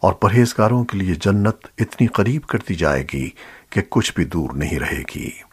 اور پرہیزگاروں کے لیے جنت اتنی قریب کر دی جائے گی کہ کچھ بھی دور نہیں رہے گی۔